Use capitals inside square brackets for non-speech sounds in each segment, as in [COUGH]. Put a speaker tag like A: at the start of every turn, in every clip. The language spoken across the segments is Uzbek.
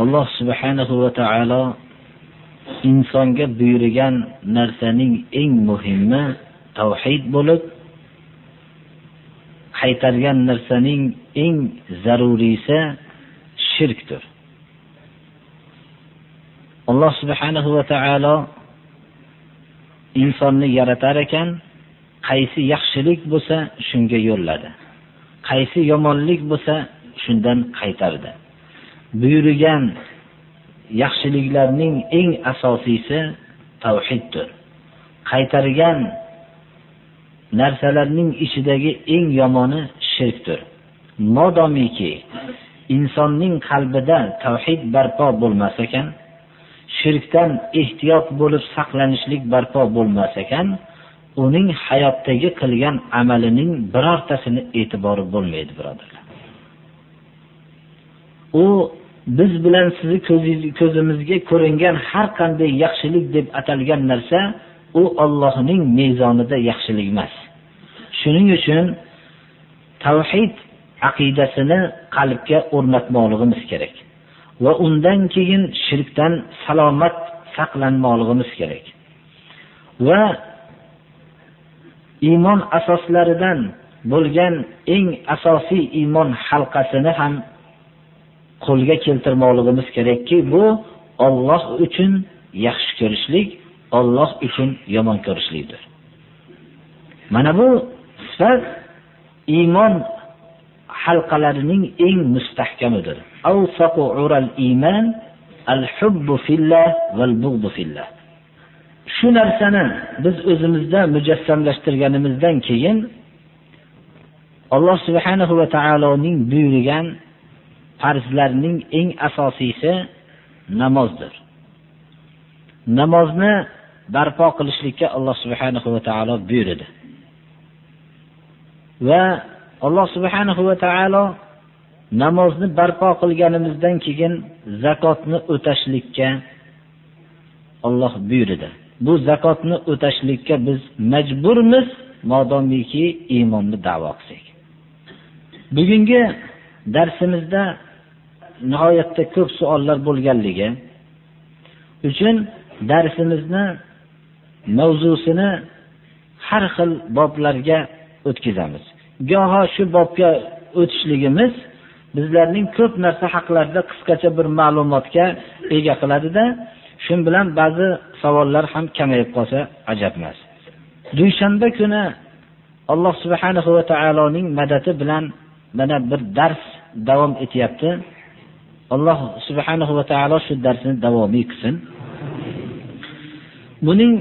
A: Alloh subhanahu va taolo insonga buyurgan narsaning eng muhimi tavhid bo'lib qaytargan narsaning eng zaruriysi shirkdir. Alloh subhanahu va taolo insonni yaratar ekan qaysi yaxshilik bo'lsa shunga yo'lladi qaysi yomonlik bo'lsa shundan qaytardi. Buyurgan yaxshiliklarning eng asosiysi tavhiddir. Qaytargan narsalarning ichidagi eng yomoni shirkdir. Modomiki insonning qalbida tavhid barpo bo'lmas ekan shirkdan ehtiyot bo'lib saqlanishlik barpo bo'lmas ekan uning hayotdagi qilgan amalining birortasini e'tibori bo'lmaydi birodarlar. U biz bilan sizni ko'zimizga ko'ringan har qanday yaxshilik deb atalgan narsa u Allohning mezonida yaxshilik emas. Shuning uchun tavhid aqidasini qalbga o'rnatmoqligimiz kerak va undan keyin shirkdan salomat saqlanmoqligimiz kerak. Va iymon asoslaridan bo'lgan eng asosiy iymon halqasini ham qo'lga keltirmoqligimiz kerakki bu Alloh uchun yaxshi ko'rishlik Alloh uchun yomon ko'rishlikdir. Mana bu sifat iymon halqalarining eng mustahkamidir. Iman al-hubbu fillah wal bughdu fillah. Shu narsani biz o'zimizda mujassamlashtirganimizdan keyin Alloh subhanahu va taoloning buyurgan farzlarning eng asosiysi namozdir. Namozni barpo qilishlikka Alloh subhanahu va taolo buyurdi. Va Alloh subhanahu va taolo namozni barpo qilganimizdan keyin zakotni o'tashlikka Alloh buyurdi. Bu zakotni o'tashlikka biz majburmiz, modomiki iymonni da'vo qilsak. Bugungi darsimizda nihoyatda ko'p savollar bo'lganligi uchun darsimizni mavzusini har xil boblarga o'tkazamiz. Goho shu bobga o'tishligimiz bizlarning ko'p narsa haqlarida qisqacha bir ma'lumotga ega qiladida, shu bilan ba'zi savollar ham kamayib qolsa ajab emas. Dushanba kuni Alloh subhanahu va taoloning madadi bilan mana bir dars davom etyapti. Alloh subhanahu va taolo shu darsni davomiy qilsin. Buning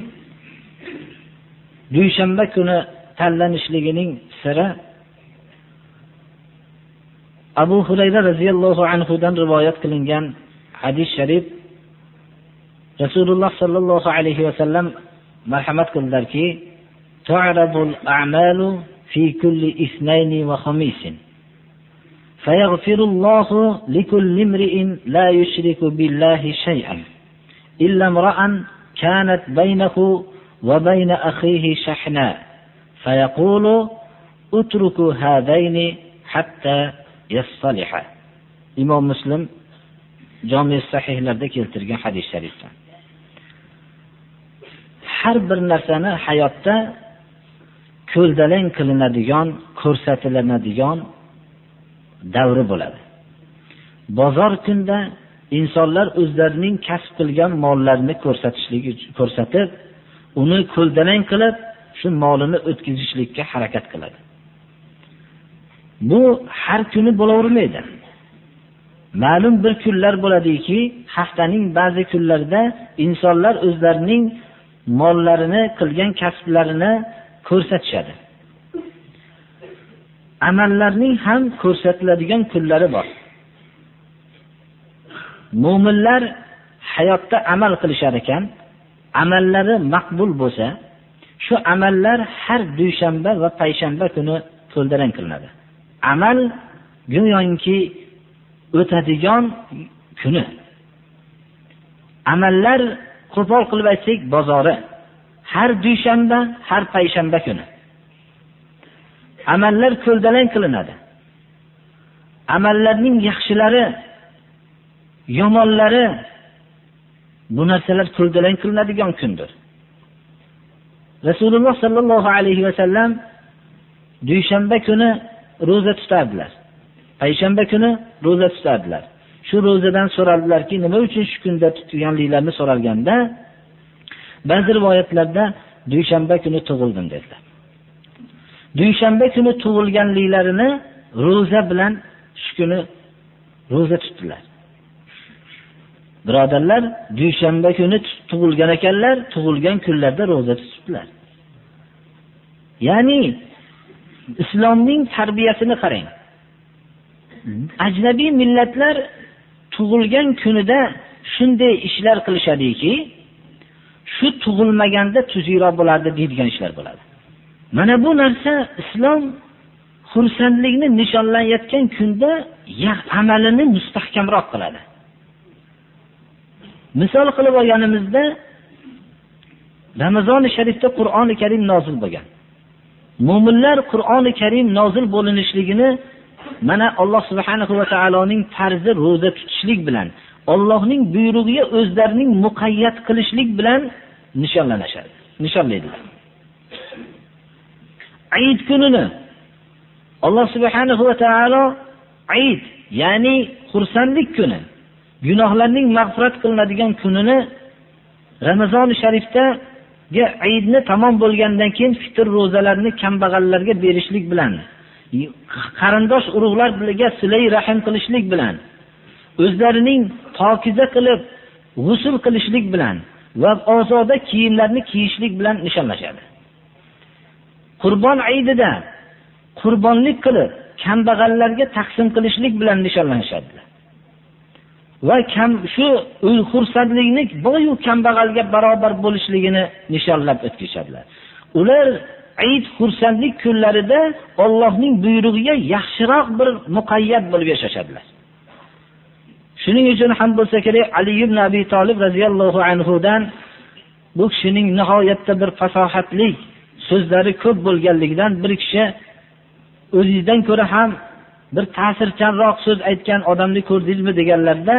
A: dushanba kuni tanlanishligining siri Abu Hurayra radhiyallohu anhu dan rivoyat qilingan hadis sharif Rasululloh sallallohu alayhi va sallam marhamat qildilarki, "Tu'rabul a'malu fi kulli isnayni va khamisin." فيغفر الله لكل امرئ لا يشرك بالله شيئا إلا امرأ كانت بينه وبين أخيه شحناء فيقول اتركوا هذين حتى يصطلحا إمام مسلم جامع sahihlarda keltirgan hadis sharifdan har bir narsani hayotda ko'ldalang qilinadigan ko'rsatiladigan davri bo'ladi. Bozor kunda insonlar o'zlarining kasb qilgan mollarini ko'rsatishligi ko'rsatib, uni ko'ldalang qilib, shu molini o'tkazishlikka harakat qiladi. Bu har kuni bo'lavermaydi. Ma'lum bir kunlar bo'ladiki, haftaning ba'zi kunlarida insonlar o'zlarining mollarini, qilgan kasblarini ko'rsatishadi. Amallarning ham ko'rsatiladigan kunlari bor. Mu'minlar hayotda amal qilishar ekan amallari maqbul bo'lsa shu amallar har dushanba va payshanba kuni to'ldiran qilinadi. Amal go'yoki o'tadigan kuni. Amallar qo'pol qilib aytsak bozori har dushanba har payshanba kuni. Amallar ko'ldalang qilinadi. Amallarning yaxshilari yomonlari bu narsalar ko'ldalang qilinadigan kundir. Rasululloh sollallohu alayhi vasallam dushanba kuni ro'za tutardilar. Payshanba kuni ro'za tutardilar. Shu ro'zadan so'raldilarki nima uchun shu kunda tutganliklarini so'ralganda ba'zi rivoyatlarda dushanba kuni tug'ildim dedilar. Dushanba kuni tug'ilganliklarini ro'za bilan shu kuni ro'za tutdilar. Birodarlar dushanba kuni tug'ilgan ekanlar tug'ilgan kunlarda ro'za tutibdilar ya'ni islomning tarbiyasini qarang. Ajnabiy millatlar tug'ilgan kunida shunday ishlar qilishadiki shu tug'ilmaganda tuziroq bo'lardi deydigan ishlar bo'ladi mana bu narsa islom xursandlikni nishonlanayotgan kunda amalini mustahkamroq qiladi. Misol qilib olganimizda ramazoni sharifda qur'oni karim nozil bo'lgan. Mo'minlar qur'oni karim nozil bo'linishligini mana alloh subhanahu va taoloning farzi ro'za tutishlik bilan ollohning buyrug'iga o'zlarining muqayyat qilishlik bilan nishonlanishadi nishonlaydilar. Ayit kunini. Alloh subhanahu va taolo ayit ya'ni xursandlik kuni. Gunohlarning mag'firat qilinadigan kunini Ramazon sharifdagi Eidni tamom bo'lgandan keyin fitr ro'zalarini kambag'allarga berishlik bilan qarindosh urug'lar bilan silay rahim qilishlik bilan o'zlarining pokiza qilib g'usl qilishlik bilan va ozoda kiyimlarni kiyishlik bilan nishonlashadi. Qurbon aydida. Qurbonlik qilib kambag'allarga taqsim qilishlik bilan nishonlanishadi va kam shu xursandlikni boyu kambag'alga barobar bo'lishligini nishonlab o'tkazishadilar. Ular ayit xursandlik kunlarida Allohning buyrug'iga yaxshiroq bir muqayyat bo'lib yashashadilar. Shuning uchun ham bo'lsa kerak ali ibn abi tolib roziyallohu anhudan bu kishining nihoyatda bir fasohatlik so'zlari ko'p bo'lganligidan bir kishi o'zingizdan ko'ra ham bir ta'sirchanroq so'z aytgan odamni ko'rdingizmi deganlarda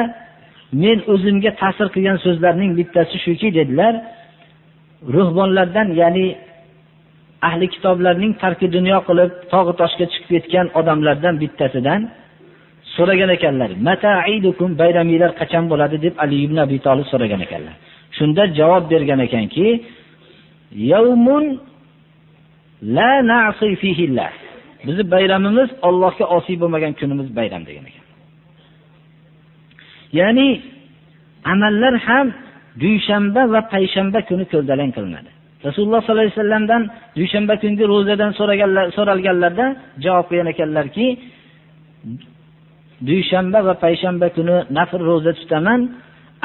A: men o'zimga ta'sir qilgan so'zlarning bittasi shuki dedilar. Ruhbonlardan ya'ni ahli kitoblarning tarki dunyo qilib tog'i toshga chiqib ketgan odamlardan bittasidan so'ragan ekanlar. Bayraminglar qachon bo'ladi? deb ali ibn abi tolib so'ragan ekanlar. Shunda javob bergan ekanki la na'si fihillah Bizning bayramimiz Allohga osiy bo'lmagan kunimiz bayram degan ekan. Ya'ni amallar ham dushanba va payshanba kuni ko'ldalang qilinadi. Rasululloh sollallohu alayhi vasallamdan dushanba kungi ro'zadan so'raganlar so'ralganlarda javob bergan ekanlarki, dushanba va payshanba kuni nafr ro'za tutaman,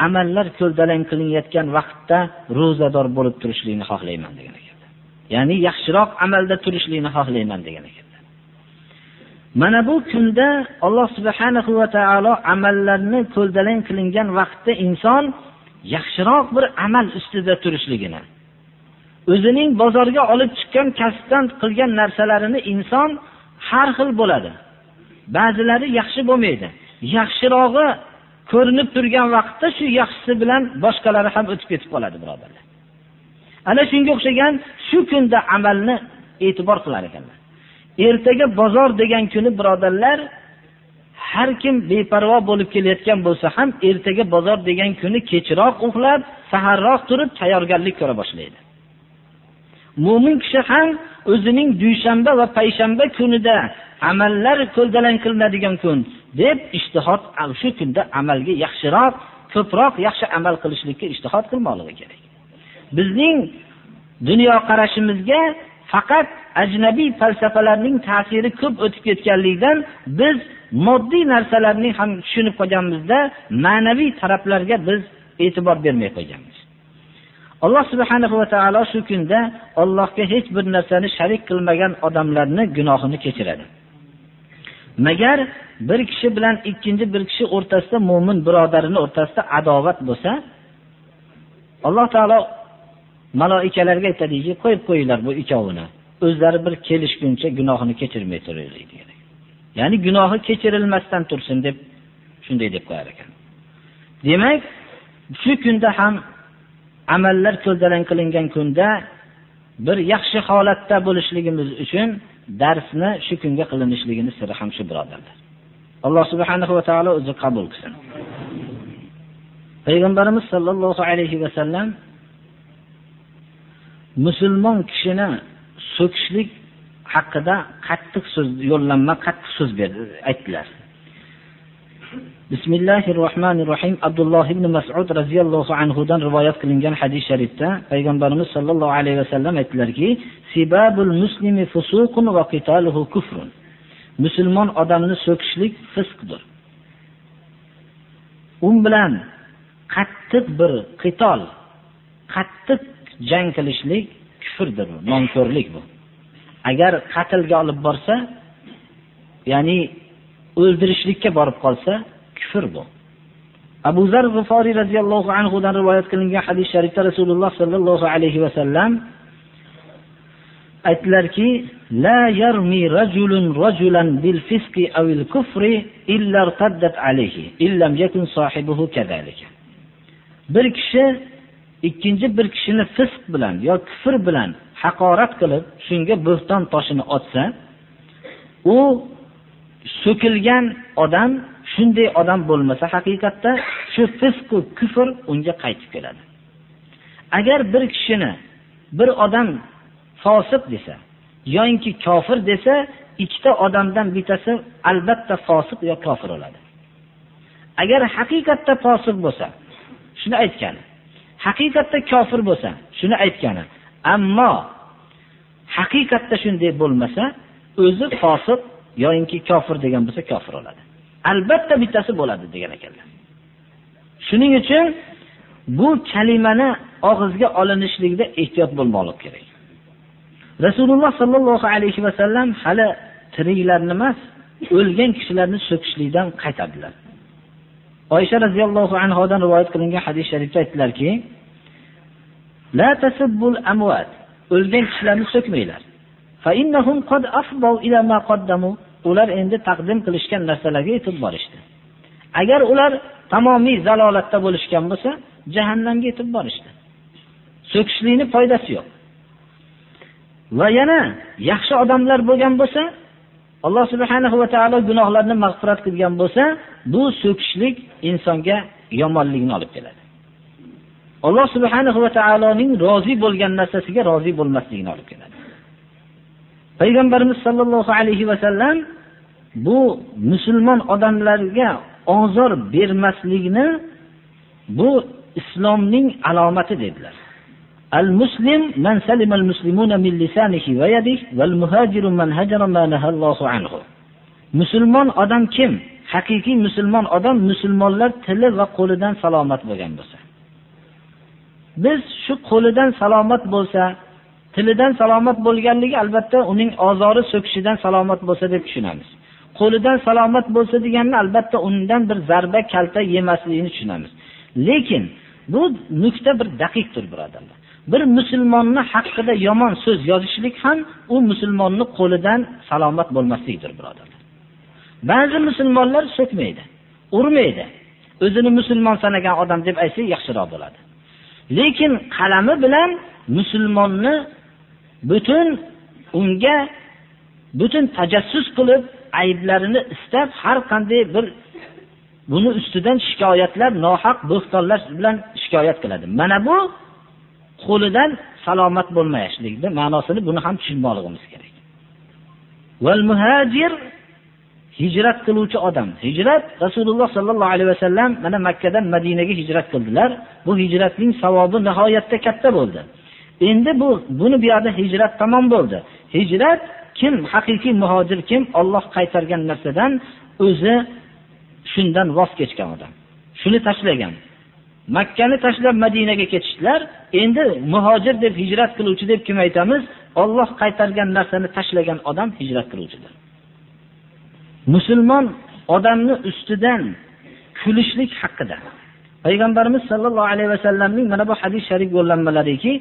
A: amallar ko'ldalang qilinayotgan vaqtda ro'zador bo'lib turishlikni xohlayman degan ekan. Ya'ni yaxshiroq amalda turishlikni xohlayman degan ekanlar mana bu kunda alloh subhanahu va taolo amallarni ko'ldalang qilingan vaqtda inson yaxshiroq bir amal ustida turishligini o'zining bozorga olib chiqqan kasbdan qilgan narsalarini inson har xil bo'ladi. Ba'zilari yaxshi bo'lmaydi. Yaxshirog'i ko'rinib turgan vaqtda shu yaxshisi bilan boshqalari ham o'tib ketib qoladi birodarlar. Ana shunga o'xshagan shu kunda amalni e'tibor qilar ekanlar. Ertaga bozor degan kuni birodarlar har kim beparvo bo'lib kelayotgan bo'lsa ham ertaga bozor degan kuni kechroq uxlab saharroq turib tayyorgarlik ko'ra boshlaydi. Mo'min kishi ham o'zining dushanba va payshanba kunida amallar ko'ldalang qilinadigan kun deb ishtihod shu kunda amalga yaxshiroq ko'proq yaxshi amal qilishlikka ishtihod qilmoqligi kerak. Bizning dunyoqarashimizga faqat ajnabiy falsafalarning ta'siri ko'p o'tib ketganligidan biz moddiy narsalarni ham tushunib qolganmizda ma'naviy taraflarga biz e'tibor bermay qo'yganmiz alloh subhanahu va taolo shu kunda Allohga hech bir narsani sharik qilmagan odamlarni gunohini kechiradi. Magar bir kishi bilan ikkinchi bir kishi o'rtasida mo'min birodarini o'rtasida adovat bo'lsa alloh taolo maloikalarga aytadiki qo'yib qo'yinglar bu ikkovini o'zlari bir kelishguncha gunohini kechirmay turaylik degan ya'ni gunohi kechirilmasdan tursin deb shunday deb qo'yar ekan. Demak shu kunda ham amallar ko'ldalang qilingan kunda bir yaxshi holatda bo'lishligimiz uchun darsni shu kunga qilinishligini siri ham shu birodarlar. Alloh subhanahu va taolo o'zi qabul qilsin. Payg'ambarimiz sollallohu alayhi vasallam musulmon kishini so'kishlik haqida qattiq so'z yo'llanma qattiq so'z berdi aytdilar. Bismillahi rohmanir rohim abdulloh ibn masud roziyallohu anhudan rivoyat qilingan hadis sharifda payg'ambarimiz sollallohu alayhi vasallam aytdilarki sibabul muslimi fusuqun va qitaluhu kufrun. Musulmon odamni so'kishlik fisqdir. U bilan qattiq bir qitol qattiq jang qilishlik kufrdir nomkorlik nonko'rlik bu. Agar qatlga olib borsa, ya'ni o'ldirishlikka borib qolsa, kufr bu. Abu Zar Zufori radhiyallohu anhu dan rivoyat qilingan hadis sharifda Rasululloh sallallohu alayhi va sallam aytlarki, la yarmi rajulun rajulan bil fisqi aw al kufri illa irtaddat alayhi, illam yakun sahibuhu kadhalika. Bir kishi ikkinchi bir kishini fisq bilan yo kufr bilan haqorat qilib shunga bo'xton toshini otsa u so'kilgan odam shunday odam bo'lmasa haqiqatda shu fisqu kufr unga qaytib keladi. Agar bir kishini bir odam fosiq desa yoinki kofir desa ikkita odamdan bittasi albatta fosiq yo kofir bo'ladi. Agar haqiqatda fosiq bo'lsa shuni aytgani haqiqatda kofir bo'lsa shuni aytgani ammo haqiqatda shunday bo'lmasa o'zi fosiq yoyinki kofir degan bo'lsa kofir bo'ladi albatta bittasi bo'ladi degan ekanlar. Shuning uchun bu kalimani og'izga olinishlikda ehtiyot bo'lmoqlik kerak. Rasululloh sollallohu alayhi vasallam hali tiriklarni emas o'lgan kishilarni so'kishlikdan qaytardilar. Oysha roziyallohu anhodan rivoyat qilingan hadis sharifda aytdilarki o'lgan kishilarni so'kmanglar. Ular endi taqdim qilishgan narsalarga yetib borishdi. Agar ular tamomiy zalolatda bo'lishgan bo'lsa jahannamga yetib borishdi. So'kishlikni foydasi yo'q. Va yana yaxshi odamlar bo'lgan bo'lsa alloh subhanahu va taolo gunohlarni mag'firat qilgan bo'lsa bu so'kishlik insonga yomonlikni olib keladi. Alloh subhanahu va taoloning rozi bo'lgan narsasiga rozi bo'lmasligini olib keladi. Payg'ambarimiz sollallohu alayhi va sallam bu musulmon odamlarga ozor bermaslikni bu islomning alomati dedilar. Al muslim man salima al muslimuna min lisanihi va yadihi val muhajiru man hajara ma nahallohu anhu. Musulmon odam kim? Haqiqiy musulmon odam musulmonlar tili va qo'lidan salomat bo'lgan bo'lsa. Biz shu qo'lidan salomat bo'lsa tilidan salomat bo'lganligi albatta uning ozori so'kishidan salomat bo'lsa deb tushunamiz. Qo'lidan salomat bo'lsa deganni albatta undan bir zarba kalta yemasligini tushunamiz. Lekin bu nuqta bir daqiqdir birodarlar. Bir musulmonni haqida yomon so'z yozishlik ham u musulmonni qo'lidan salomat bo'lmaslikdir birodarlar. Ba'zi musulmonlar so'kmaydi urmaydi. O'zini musulmon sanagan odam deb aytsa yaxshiroq bo'ladi. Lekin qalami bilan musulmonni butun unga butun tajassus qilib ayblarini istab har qanday bir buni ustidan shikoyatlar nohaq bo'xtonlar bilan shikoyat qiladi. Mana bu qo'lidan salomat bo'lmayishlikni ma'nosini buni ham tushunmoqligimiz kerak. Wal muhajir hijrat qiluvchi odam. Hijrat rasululloh sollallohu alayhi vasallam mana makkadan madinaga hijrat qildilar. Bu hijratning savobi nihoyatda katta bo'ldi. Endi bu buni bu yoqda hijrat tamom bo'ldi. Hijrat kim haqiqiy muhojir kim olloh qaytargan narsadan o'zi shundan voz kechgan odam. Shuni tashlagan. Makkani tashlab madinaga ketishdilar. Endi muhojir deb hijrat qiluvchi deb kim aytamiz? Olloh qaytargan narsani tashlagan odam hijrat qiluvchidir. musulmon odamni ustidan kulishlik haqida. Payg'ambarimiz sollallohu alayhi vasallamning mana bu hadis sharif yo'llanmalariki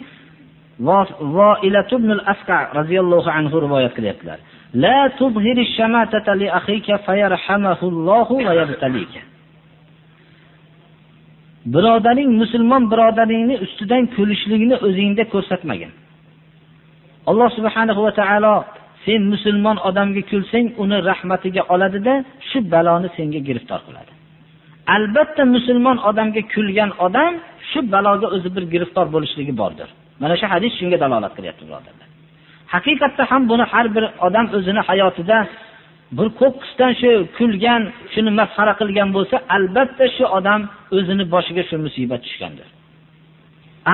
A: roziyallohu anhu rivoyat qilyaptilar. La tuzhiri shamatata li akhika fayarhamahullohu va yabtalika. Birodaring musulmon birodaringni ustidan kulishlikni o'zingda ko'rsatmagin. Alloh subhanahu va taolo sen musulmon odamga kulsang uni rahmatiga oladida shu baloni senga giriftor qiladi. Albatta musulmon odamga kulgan odam shu baloga o'zi bir giriftor bo'lishligi bordir. Mana shu hadis shunga dalolat qilyapti birodarlar. Haqiqatda ham buni har bir odam o'zini hayotida bir qo'qqisdan shu kulgan shuni masxara qilgan bo'lsa albatta shu odam o'zini boshiga shu musibat tushgandir.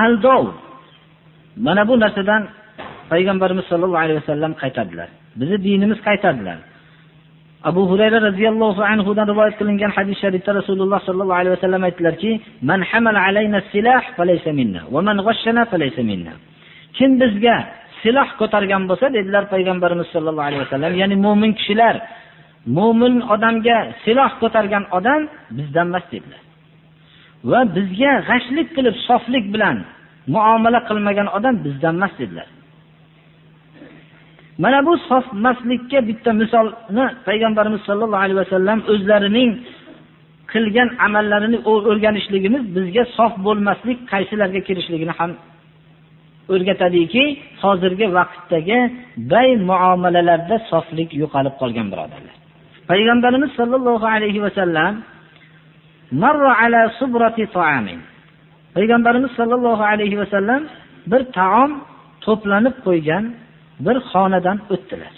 A: Aldov. Mana bu narsadan payg'ambarimiz sollallohu alayhi vasallam qaytadilar. Bizni dinimiz qaytadilar. Abu hurayra roziyallohu anhudan rivoyat qilingan hadis sharifda rasululloh sollallohu alayhi vasallam aytdilarki man hamal alayna silah falaysa minna. Va man ghashshana falaysa minna. Kim bizga siloh ko'targan bo'lsa dedilar payg'ambarimiz sollallohu alayhi vasallam ya'ni mo'min kishilar mo'min odamga siloh ko'targan odam bizdan emas dedilar. Va bizga g'ashlik qilib soflik bilan muomala qilmagan odam bizdan emas dedilar. Mana bu sofmaslikka bitta misolni payg'ambarimiz sollallohu alayhi vasallam o'zlarining qilgan amallarini o'rganishligimiz bizga sof bo'lmaslik qaysilarga kirishligini ham o'rgatadiki hozirgi vaqtdagi bay muomalalarda soflik yo'qolib qolgan birodarlar. Payg'ambarimiz sollallohu alayhi vasallam payg'ambarimiz sollallohu alayhi vasallam bir taom to'planib qo'ygan bir xonadan o'tdilar.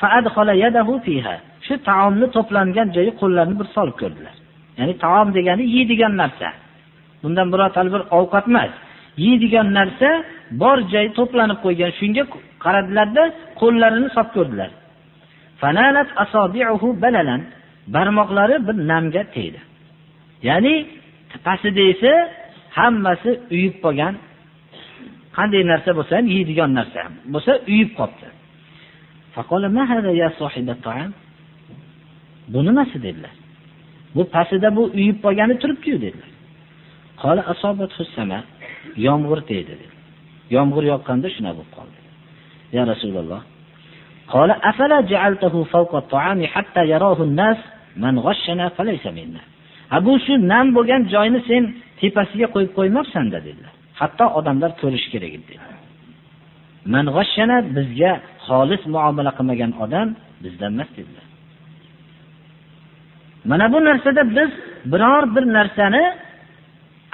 A: Fa'adkhala yadahu fiha. shu taomni to'plangan joyi qo'llarini bir solib ko'rdilar. Ya'ni taom degani yeydigan narsa. Bundan birorta bir ovqat emas. Yeydigan narsa bor joy to'planib qo'ygan shunga qaradilarda qo'llarini solib ko'rdilar. Fanalat asabi'uhu balalan. barmoqlari bir namga tegdi. Ya'ni pastida esa hammasi uyib qolgan qanday narsa bo'lsa ham yeydigan narsa bo'lsa uyib qolibdi bu nimasi dedilar bu pastida bu uyib qolgani turibdiyu dedilar yomg'ir tegdi dedi yomg'ir yoqqanda shunaqa bo'lib qoldi ya rasululloh قال أفلا جعلته فوق الطعام حتى يراه الناس من غشنا فليس منا bu shu nam bo'lgan joyni sen tepasiga qo'yib qo'ymabsanda dedilar Hatto odamlar ko'rishi kerak edi. Man g'ashshana bizga xolis muomala qilmagan odam bizdan emas dedilar. Mana bu narsada biz biror bir narsani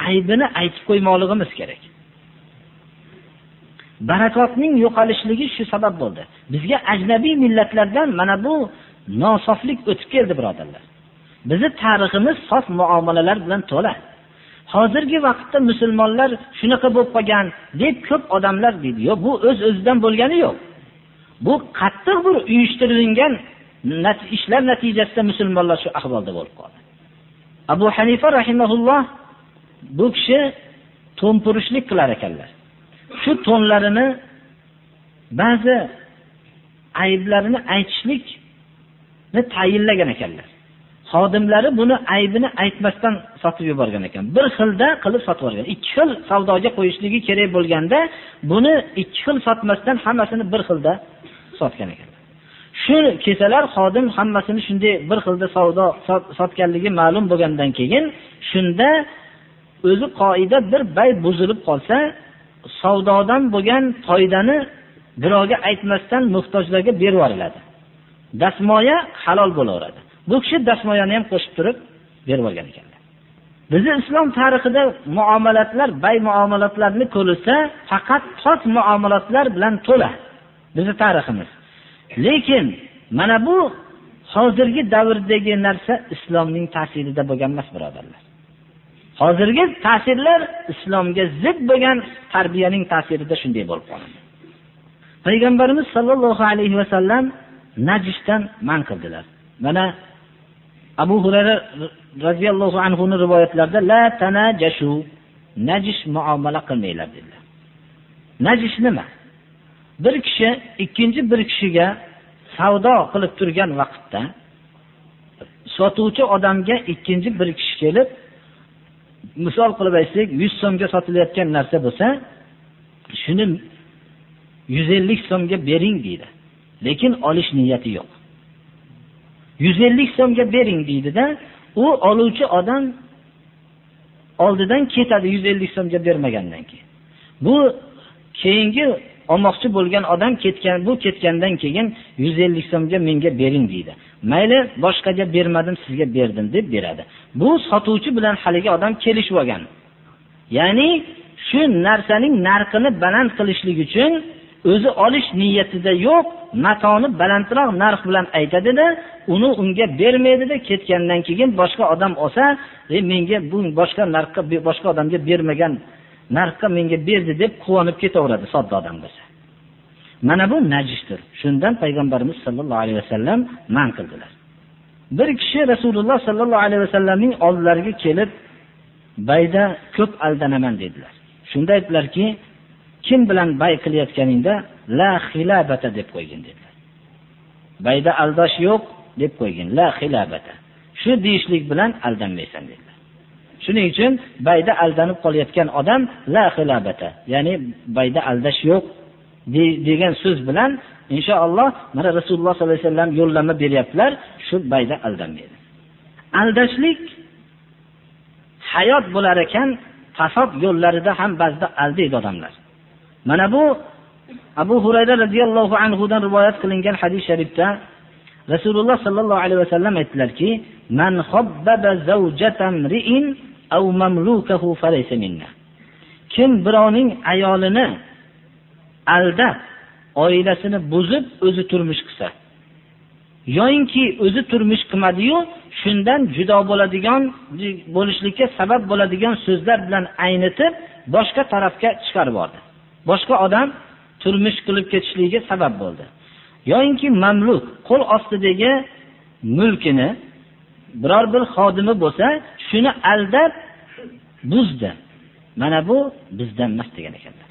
A: aybini aytib qo'ymoqligimiz kerak. Barakotning yo'qolishligi shu sabab bo'ldi. Bizga ajnabiy millatlardan mana bu nosoflik o'tib keldi birodarlar. Bizi tariximiz sof muomalalar bilan to'la. Hozirgi vaqtda musulmonlar shunaqa bo'lib qolgan deb ko'p odamlar deydi. Yo'q bu o'z öz o'zidan bo'lgani yo'q. Bu qattiq bir uyushtirilgan ishlar natijasida musulmonlar shu ahvolda bo'lib qoldi. Abu hanifa rahimaulloh bu kishi to'mpurishlik qilar ekanlar. Shu to'nlarini ba'zi ayblarini aytishlikni tayinlagan ekanlar. Xodimlari buni aybini aytmasdan sotib yuborgan ekan. Bir xilda qilib sotib yuborgan. Ikki xil savdoga qo'yishligi kerak bo'lganda buni ikki xil sotmasdan hammasini bir xilda sotgan ekan. Shu kelsalar xodim hammasini shunday bir xilda savdo sotganligi ma'lum bo'lgandan keyin shunda o'zi qoida bir bay buzilib qolsa savdodan bo'lgan foydani birovga aytmasdan muhtojlarga berib yuboriladi. Dastmoya halol bo'laveradi. Bu kishi dastmoyani ham qo'shib turib berib olgan ekanlar bizni islom tarixida muomalatlar bay muomalatlarni ko'rilsa faqat pok muomalatlar bilan to'la bizni tariximiz. Lekin mana bu hozirgi davrdagi narsa islomning ta'sirida bo'lgan emas birodarlar. Hozirgi ta'sirlar islomga zid bo'lgan tarbiyaning ta'sirida shunday bo'lib qoladi payg'ambarimiz sollallohu alayhi vasallam najishdan man qildilar. Mana abu hurayra roziyallohu anhuni rivoyatlarida la tanajashu najis muomala qilmanglar dedilar. Najis nima? Bir kishi ikkinchi bir kishiga savdo qilib turgan vaqtda sotuvchi odamga ikkinchi bir kishi kelib misol qilib aytsak yuz so'mga sotilayotgan narsa bo'lsa shuni yuz ellik so'mga bering deydi. Lekin olish niyati yo'q. Yuz ellik so'mga bering deydida u oluvchi odam oldidan ketadi yuz ellik so'mga bermagandan keyin. Bu keyingi olmoqchi bo'lgan odam ketgan bu ketgandan keyin yuz ellik so'mga menga bering deydi. Mayli boshqaga bermadim sizga berdim deb beradi. Bu sotuvchi bilan haligi odam kelishib olgan. Ya'ni shu narsaning narxini baland qilishlik uchun o'zi olish niyatida yo'q matoni balandroq narx bilan aytadida uni unga bermaydida ketgandan keyin boshqa odam olsa e, menga bu boshqa narxga boshqa odamga bermagan narxga menga berdi deb quvonib ketaveradi sodda odam bo'lsa. Mana bu najisdir. Shundan payg'ambarimiz sollallohu alayhi vasallam man qildilar. Bir kishi rasululloh sollallohu alayhi vasallamning oldilariga kelib bayda ko'p aldanaman dedilar. Shunda aytdilarki kim bilan bay qilayotganingda la xilabata deb qo'ygin dedilar. Bayda aldash yo'q deb qo'ygin la xilabata. Shu deyishlik bilan aldanmaysan dedilar. Shuning uchun bayda aldanib qolayotgan odam la xilabata ya'ni bayda aldash yo'q degan so'z bilan inshaalloh mana rasululloh sollallohu alayhi vasallam yo'llanma beryaptilar shu bayda aldanmaydi. Aldashlik hayot bo'lar ekan fasod yo'llarida ham ba'zida aldaydi odamlar. Mana bu abu hurayra roziyallohu anhudan rivoyat qilingan hadis sharifda rasululloh sollallohu alayhi vasallam aytdilarki man aw mamlukahu falaysa minna. Kim birovning ayolini aldab oilasini buzib o'zi turmush qilsa yoyinki o'zi turmush qilmadiyu shundan judo bo'ladigan bo'lishlikka sabab bo'ladigan so'zlar bilan aynitib boshqa tarafga chiqarib yubordi boshqa odam turmush qilib ketishligiga sabab bo'ldi. Yoyinki mamluk qo'l ostidagi mulkini biror bir xodimi bo'lsa shuni aldab buzdi. Mana bu bizdan emas degan ekanlar.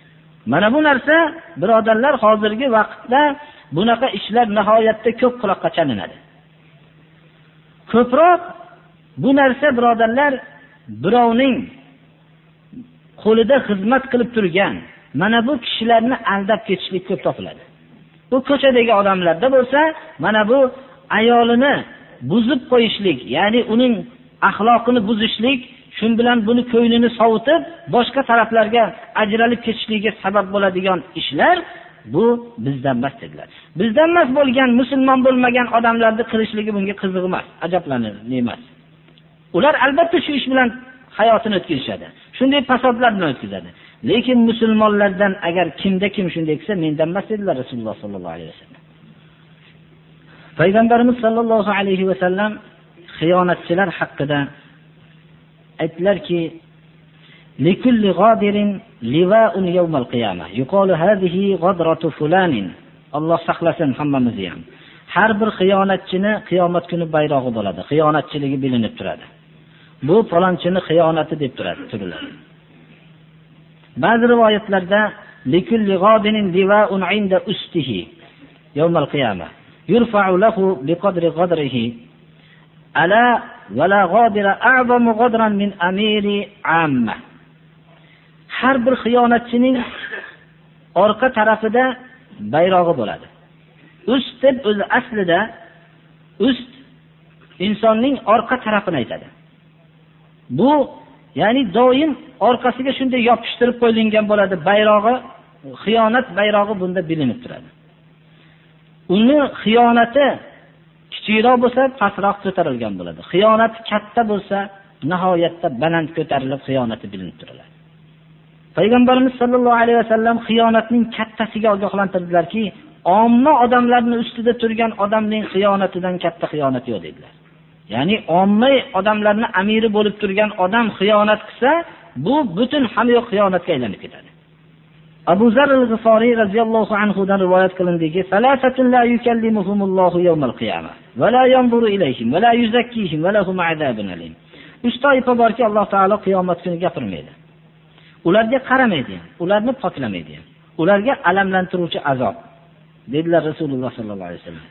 A: Mana bu narsa birodarlar hozirgi vaqtda bunaqa ishlar nihoyatda ko'p quloqqa chalinadi. Ko'proq bu narsa birodarlar birovning qo'lida xizmat qilib turgan mana bu kishilarni aldab ketishlik ko'p topiladi. Bu ko'chadagi odamlarda bo'lsa mana bu ayolini buzib qo'yishlik ya'ni uning axloqini buzishlik shu bilan buni ko'nglini sovutib boshqa taraflarga ajralib ketishligiga sabab bo'ladigan ishlar bu bizdan emas dedilar. Bizdan emas bo'lgan musulmon bo'lmagan odamlarni qilishligi bunga qiziq emas ajablanarli emas. Ular albatta shu ish bilan hayotini o'tkazishadi shunday fasodlar bilan o'tkazadi. lekin musulmonlardan agar kimda kim shunday qilsa mendan emas dedilar rasululloh sollallohu alayhi vasallam payg'ambarimiz sollallohu alayhi vasallam xiyonatchilar haqida aytdilarki لكل غادر لواء يوم القيامة يقال هذه غدرة فلان الله saqlasin hammamizni ham har bir xiyonatchini qiyomat kuni bayrog'i bo'ladi xiyonatchiligi bilinib turadi bu falonchini xiyonati deb turadi turiladi ba'zi rivoyatlarda likulli diva un inda ustihi yawmal qiyama yurfa'u lahu biqadri qadrihi ala wala g'odira a'zamu qadran min amiri amma har bir xiyonatchining orqa tarafida bayrog'i bo'ladi. Ust deb o'zi aslida ust insonning orqa tarafini aytadi. Bu ya'ni doim orqasiga shunday yopishtirib qo'yilgan bo'ladi. Bayrog'i xiyonat bayrog'i bunda bilinib turadi. Uni xiyonati kichikroq bo'lsa pastroq ko'tarilgan bo'ladi. Xiyonati katta bo'lsa nihoyatda baland ko'tarilib xiyonati bilinib turiladi. Payg'ambarimiz sollallohu alayhi vasallam xiyonatning kattasiga ogohlantirdilarki omma odamlarni ustida turgan odamning xiyonatidan katta xiyonat yo'q dedilar. Ya'ni omma odamlarni amiri bo'lib turgan odam xiyonat qilsa bu butun hamyo xiyonatga aylanib ketadi. Abu zar al g'iforiy roziyallohu anhudan rivoyat qilindiki la yukallimuhumullohu yawmal qiyamah va la yanzuru ilayhim va la yuzakkihim va lahum azabun alim. Uch toifa borki alloh taolo qiyomat kuni gapirmaydi. Ularga qaramaydi ham ularni poklamaydi ham ularga alamlantiruvchi azob dedilar rasululloh sollallohu alayhi vasallam.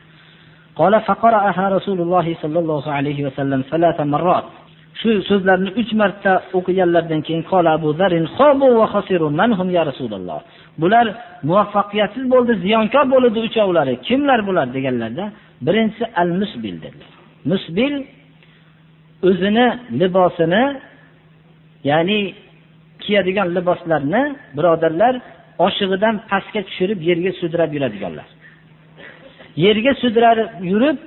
A: قال فقرأها رسول الله صلى الله عليه وسلم ثلاث مرات shu so'zlarni uch marta o'qiganlaridan keyin qola abu zarin va khasiru manhum ya rasululloh bular muvaffaqiyatsiz bo'ldi ziyonkor bo'ldi uchovlari kimlar bular deganlarda birinchisi al musbil dedilar musbil o'zini libosini ya'ni kiyadigan liboslarni birodarlar oshig'idan pastga tushirib yerga sudrab yuradiganlar yerga sudrab yurib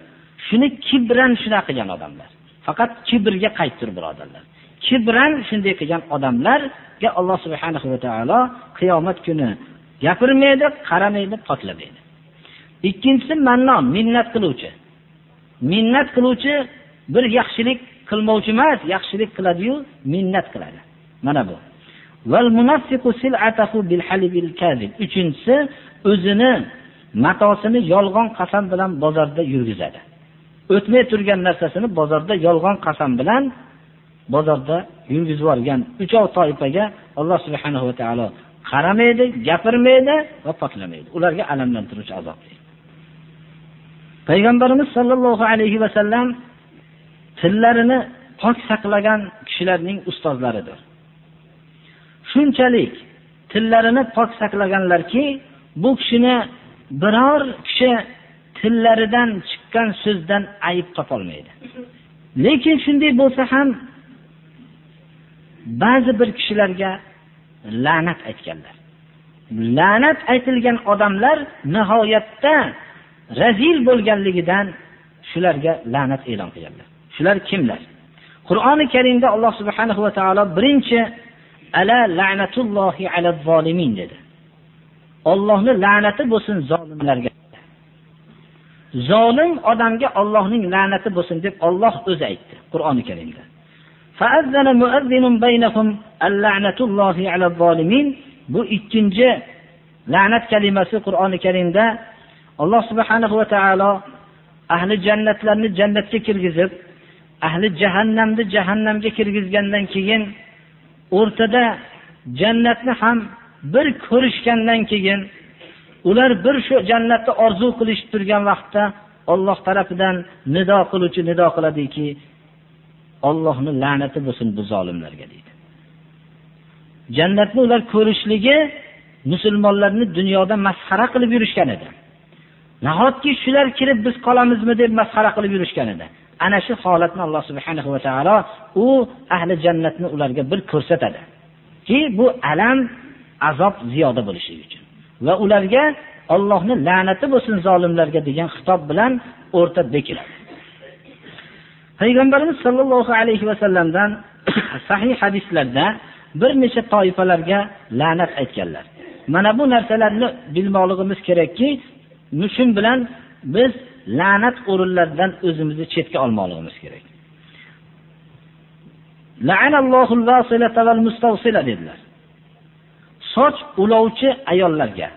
A: shuni kibran shunaqa qilgan odamlar. Faqat kibrga qaytdir birodarlar. Kibran shunday qilgan odamlarga alloh subhanahu va taolo qiyomat kuni gapirmaydi qaramaydi potlamaydi. Ikkinchisi mannon minnat qiluvchi. Minnat qiluvchi bir yaxshilik qilmovchi emas yaxshilik qiladiyu minnat qiladi. Mana bu. Uchinchisi o'zini matosini yolg'on qasam bilan bozorda yurgizadi. O'tmay turgan narsasini bozorda yolg'on qasam bilan bozorda yurgizib yuborgan uchov toifaga alloh subhana va taolo qaramaydi gapirmaydi va poklamaydi. Ularga alamlantiruvchi azob payg'ambarimiz sollallohu alayhi vasallam tillarini pok saqlagan kishilarning ustozlaridir. Shunchalik tillarini pok saqlaganlarki bu kishini biror kishi tillaridan chiqqan so'zdan ayb topolmaydi. Lekin shunday bo'lsa ham ba'zi bir kishilarga la'nat aytganlar. La'nat aytilgan odamlar nihoyatda razil bo'lganligidan shularga la'nat e'lon qilganlar. Shular kimlar? Qur'oni karimda alloh subhanahu va taolo birinchi ala la'natullohi ala zolimin dedi. Allohni la'nati bo'lsin zolimlarga zolim odamga Allohning la'nati bo'lsin deb Alloh o'zi aytdi qur'oni karimda Fa'azzana mu'azzinun baynahum al-la'natullohi 'alal zolimin. bu ikkinchi la'nat kalimasi qur'oni karimda alloh subhanahu va taolo ahli jannatlarni jannatga kirgizib ahli jahannamni jahannamga kirgizgandan keyin o'rtada jannatni ham bir ko'rishgandan keyin ular bir shu jannatni orzu qilishib turgan vaqtda olloh tarafidan nido qiluvchi nido qiladiki ollohni la'nati bo'lsin bu zolimlarga deydi. Jannatni ular ko'rishligi musulmonlarni dunyoda masxara qilib yurishgan edi. Nahotki shular kirib biz qolamizmi deb masxara qilib yurishgan edi? Ana shu holatni alloh subhanahu va taolo u ahli jannatni ularga bir ko'rsatadiki bu alam azob ziyoda bo'lishi uchun. Va ularga Allohning la'nati bo'lsin zolimlarga degan xitob bilan o'rta bekiladi payg'ambarimiz sollallohu alayhi vasallamdan [CLEARS THROAT] sahih hadislarda bir necha toifalarga la'nat aytganlar. Mana bu narsalarni bilmoqligimiz kerakki shu bilan biz la'nat o'rinlaridan o'zimizni chetga olmoqligimiz kerak. Dedilar. Soch ulovchi ayollarga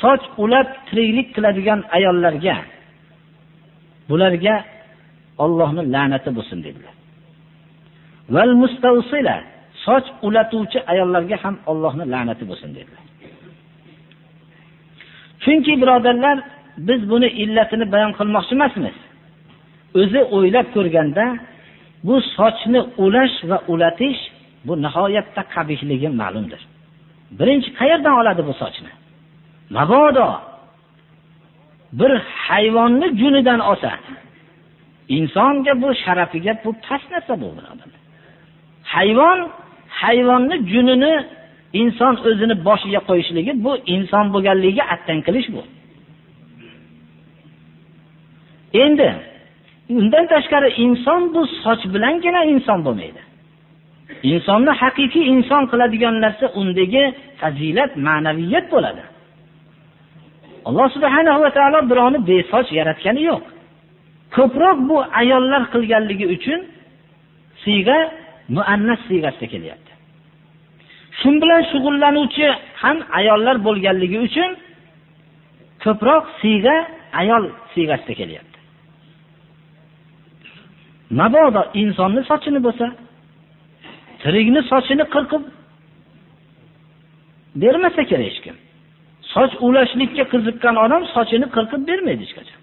A: soch ulab tiriklik qiladigan ayollarga bularga ollohni la'nati bo'lsin dedilar. Soch ulatuvchi ayollarga ham ollohni la'nati bo'lsin dedilar. Chunki birodarlar biz buni illatini bayon qilmoqchi emasmiz. O'zi o'ylab ko'rganda bu sochni ulash va ulatish bu nihoyatda qabihligi ma'lumdir. Birinchi qayerdan oladi bu sochni? Mabodo. Bir hayvonni junidan olsa insonga bu sharafiga bu past narsa bu hayvon hayvonni junini inson o'zini boshiga qo'yishligi bu inson bo'lganligiga attan qilish bu. Endi undan tashqari inson bu soch bilangina inson bo'lmaydi. Insonni haqiqiy inson qiladigan narsa undagi fazilat ma'naviyat bo'ladi. Alloh subhana va taolo birovni besoch yaratgani yo'q. Ko'proq bu ayollar qilganligi uchun siyga muannas siyg'asida kelyapti. Shu bilan shug'ullanuvchi ham ayollar bo'lganligi uchun ko'proq siyg'a ayol siyg'asida kelyapti. Mabodo insonni sochini bo'lsa tirikni sochini qirqib bermasa kerak hech kim. Soch ulashlikka qiziqqan odam sochini qirqib bermaydi hech qachon.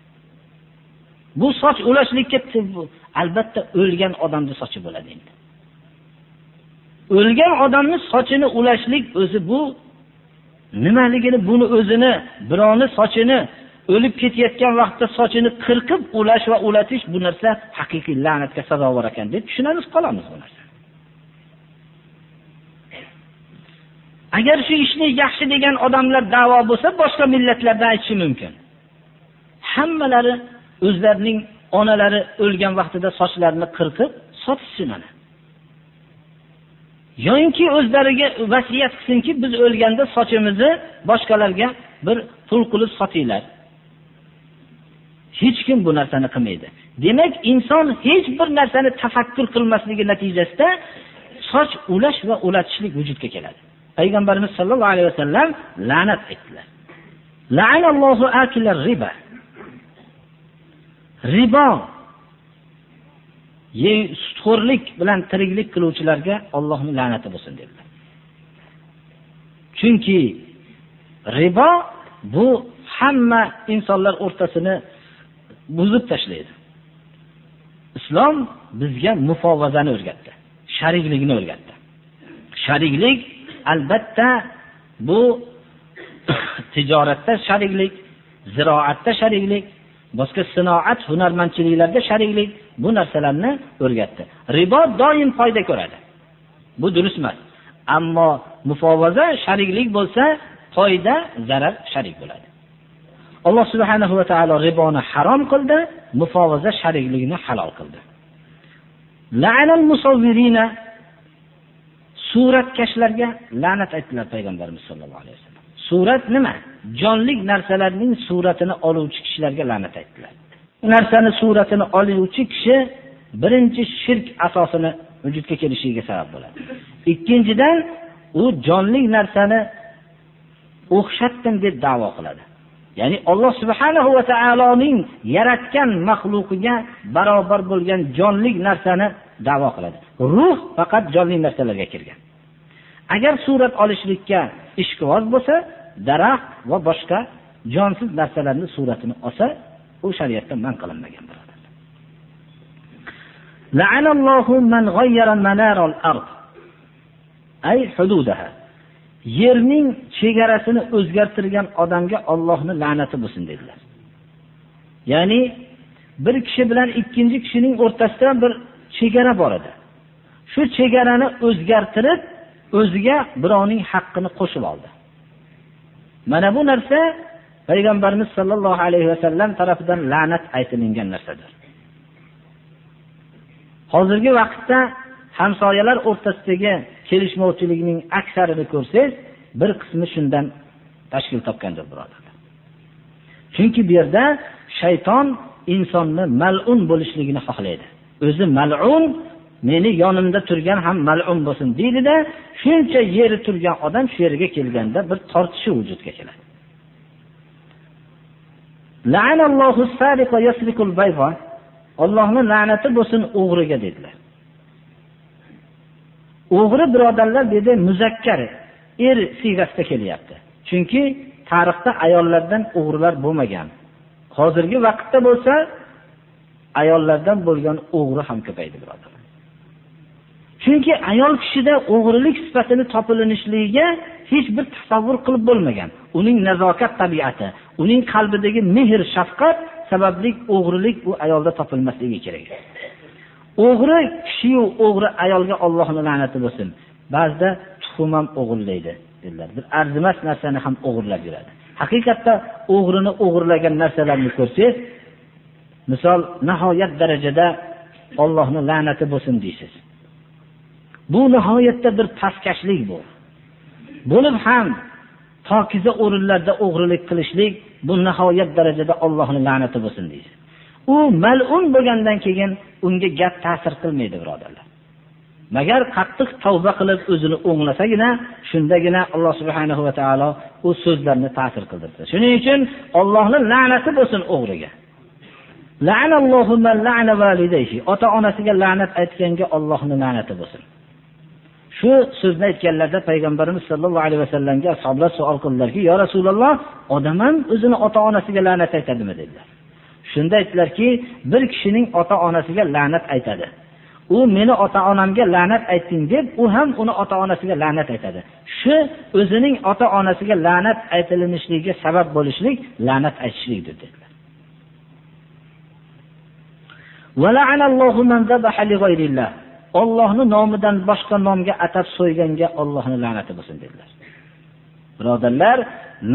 A: Bu soch ulashlikka albatta o'lgan odamni sochi bo'ladi endi. O'lgan odamni sochini ulashlik o'zi bu nimaligini buni o'zini birovni sochini o'lib ketayotgan vaqtda sochini qirqib ulash va ulatish bu narsa haqiqiy la'natga sazovor ekan deb tushunamiz qolamiz bu narsa. Agar shu ishni yaxshi degan odamlar davo bo'lsa boshqa millatlarda aytishi mumkin. Hammalari o'zlarining onalari o'lgan vaqtida sochlarini qirqib sotishsin ana. Yoyinki o'zlariga vasiyat qilsinki biz o'lganda sochimizni boshqalarga bir pul qilib sotinglar. Hech kim bu narsani qilmaydi. Demak inson hech bir narsani tafakkur qilmasligi natijasida soch ulash va ulatishlik vujudga keladi. Payg'ambarimiz sollallohu alayhi vasallam la'nat aytdilar riba ribo sutxo'rlik bilan tiriklik qiluvchilarga Allohning la'nati bo'lsin dedilar. Chunki ribo bu hamma insonlar o'rtasini buzib tashlaydi. Islom bizga mufovazani o'rgatdi, shariklikni o'rgatdi. Shariklik albatta bu [COUGHS] tijoratda shariklik, ziroatda shariklik, boshqa sinoat hunarmandchiliklarda shariklik bu narsalarni o'rgatdi. Ribo doim foyda ko'radi. Bu durust emas. Ammo mufovaza shariklik bo'lsa foyda zarar sharik bo'ladi. Alloh subhanahu va taolo riboni harom qildi mufovaza sharikligini halol qildi. Suratkashlarga la'nat aytdilar payg'ambarimiz sollallohu alayhi vasallam. Surat nima? Jonli narsalarning suratini oluvchi kishilarga la'nat aytdilar. Narsani suratini oluvchi kishi birinchi shirk asosini vujudga kelishiga sabab bo'ladi. Ikkinchidan u jonli narsani o'xshatdim deb davo qiladi. Ya'ni alloh subhanahu va taoloning yaratgan maxluqiga barobar bo'lgan jonli narsani davo qiladi. Ruh faqat jonli narsalarga kirgan. Agar surat olishlikka ishqiboz bo'lsa daraxt va boshqa jonsiz narsalarni suratini olsa u shariatda man qilinmagan yerning chegarasini o'zgartirgan odamga Allohning la'nati bo'lsin dedilar. Ya'ni bir kishi bilan ikkinchi kishining o'rtasida bir chegara bor edi. Shu chegarani o'zgartirib o'ziga birovning haqqini qo'shib oldi. Mana bu narsa payg'ambarimiz sollallohu alayhi vasallam tarafidan la'nat aytilingan narsadir. Hozirgi vaqtda hamsoyalar o'rtasidagi kelishmovchilikning aksarini ko'rsangiz bir qismi shundan tashkil topgandir birodarlar. Chunki bu yerda shayton insonni mal'un bo'lishligini xohlaydi. O'zi mal'un meni yonimda turgan ham mal'un bo'lsin deydida shuncha yeri turgan odam shu yerga kelganda bir tortishuv vujudga keladi. Ollohni la'nati bo'lsin o'g'riga dedilar. O'g'ri birodarlar bu yerda muzakkar er siyg'asida kelyapti. Chunki tarixda ayollardan o'g'rilar bo'lmagan. Hozirgi vaqtda bo'lsa ayollardan bo'lgan o'g'ri ham ko'paydi birodarlar. Chunki ayol kishida o'g'rilik sifatini topilinishligiga hech bir tasavvur qilib bo'lmagan. Uning nazokat tabiati uning qalbidagi mehr shafqat sababli o'g'rilik u ayolda topilmasligi kerak. O'g'ri kishiyu o'g'ri ayolga Allohning la'nati bo'lsin. Ba'zida tuxum ham o'g'irlaydi dedilar. Bir arzimas narsani ham o'g'irlab yuradi. Haqiqatda o'g'rini o'g'irlagan narsalarni ko'rsangiz misol nihoyat darajada Allohni la'nati bo'lsin deysiz. Bu nihoyatda bir pastkashlik bu. Bo'lib ham pokiza o'rinlarda o'g'rilik qilishlik bu nihoyat darajada Allohni la'nati bo'lsin deysiz. u mal'un bo'lgandan keyin unga gap ta'sir qilmaydi birodarlar. Magar qattiq tavba qilib o'zini o'nglasagina shundagina alloh subhanahu va taolo u so'zlarni ta'sir qildirdi shuning uchun Allohni la'nati bo'lsin o'g'riga. Ota onasiga la'nat aytganga Allohning la'nati bo'lsin. Shu so'zni aytganlarida payg'ambarimiz sollallohu alayhi vasallamga ashoblar savol qildilarki yo rasululloh odam ham o'zini ota onasiga la'nat aytadimi? dedilar. Shunda aytdilarki bir kishining ota onasiga la'nat aytadi. U meni ota onamga la'nat aytding deb u ham uni ota onasiga la'nat aytadi. Shu o'zining ota onasiga la'nat aytilinishligiga sabab bo'lishlik la'nat aytishlikdir dedilar. Ollohni nomidan boshqa nomga atab so'yganga ollohni la'nati bo'lsin dedilar. Birodarlar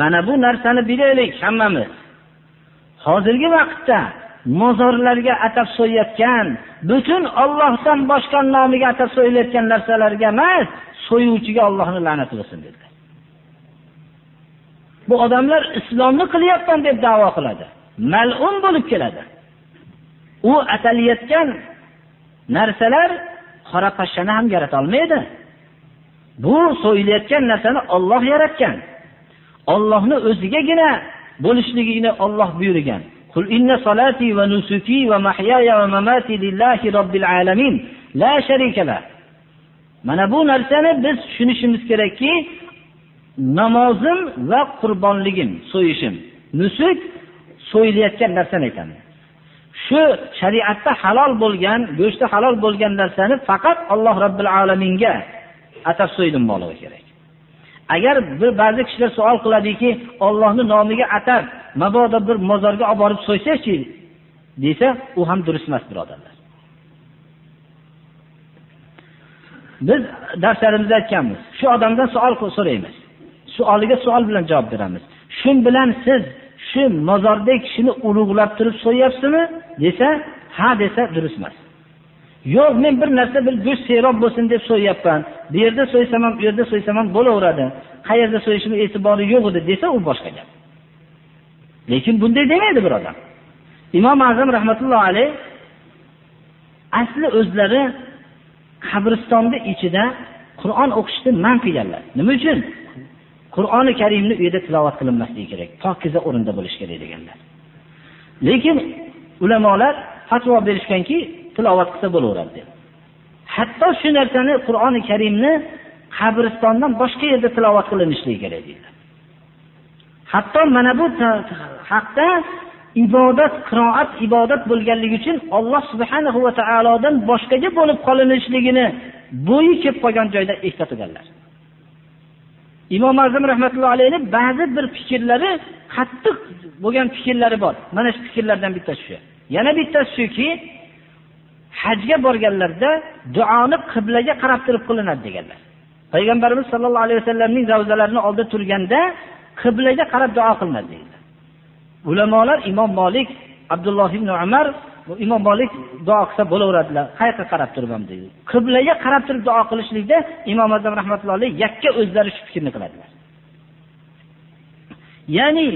A: mana bu narsani bilaylik hammamiz. Hozirgi vaqtda mozorlarga atab so'yayotgan butun ollohdan boshqa nomiga atab so'yilayotgan narsalarga emas so'yuvchiga ollohni la'nati bo'lsin dedilar. Bu odamlar islomni qilyapman deb davo qiladi. Mal'un bo'lib keladi. u atalayotgan narsalar qora pashshani ham yarata olmaydi bu so'yilayotgan narsani olloh yaratgan ollohni o'zigagina bo'lishligini olloh buyurgan قل إن صلاتي ونسكي ومحياي ومماتي لله رب العالمين لا شريك له mana bu narsani biz tushunishimiz kerakki namozim va qurbonligim so'yishim nusuk so'yilayotgan narsani aytadi Shu shariatda halol bo'lgan go'shti halol bo'lgan narsani faqat alloh robbil alaminga atab so'ydim bo'lishi kerak. Agar bir ba'zi kishilar savol qiladiki ollohni nomiga atab mabodo bir mozorga olib borib so'ysachi desa u ham durust emas birodarlar. Biz darslarimizda aytganmiz shu odamdan savol so'raymiz. Savoliga savol bilan javob beramiz. Shu bilan siz shu mozordagi kishini ulug'lab turib so'yapsizmi desa ha desa durust emas. Yo'q men bir narsa bir go'sht serob bo'lsin deb so'yyapman bu yerda so'ysam ham bu yerda so'ysam ham bo'laveradi. Qayerda so'yishimni e'tibori yo'q edi desa u boshqa gap. Lekin bunday demaydi bir odam. Imom azam rahmatullohi alayh asli o'zlari qabristonni ichida qur'on o'qishni man qilganlar. Nima uchun? Qur'oni karimni uyda tilovat qilinmasligi kerak. Pokiza o'rinda bo'lishi kerak deganlar. Lekin ulamolar fatvo berishganki tilovat qilsa bo'laveradi deb. Hatto shu narsani qur'oni karimni qabristondan boshqa yerda tilovat qilinishligi kerak deydi. Hatto mana bu haqda ibodat qiroat ibodat bo'lganligi uchun olloh subhanahu va taolodan boshqaga bo'lib qolinishligini bo'yi kelib qolgan joyda eslatganlar imom azam rahmatullohi alayhi ba'zi bir fikrlari qattiq bo'lgan fikrlari bor. Mana shu fikrlardan bittasi shu. Yana bittasi shuki hajga borganlarda duoni qiblaga qarab turib qilinadi deganlar. Payg'ambarimiz sollallohu alayhi vasallamning zavzalarini oldida turganda qiblaga qarab duo qilinadi deydilar ulamolar imom molik abdulloh ibn umar imom molik duo qilsa bo'laveradilar. Qayerga qarab turibman deydi. Qiblaga qarab turib duo qilishlikda imom azam rahmatullohi yakka o'zlari shu fikrni qiladilar. Ya'ni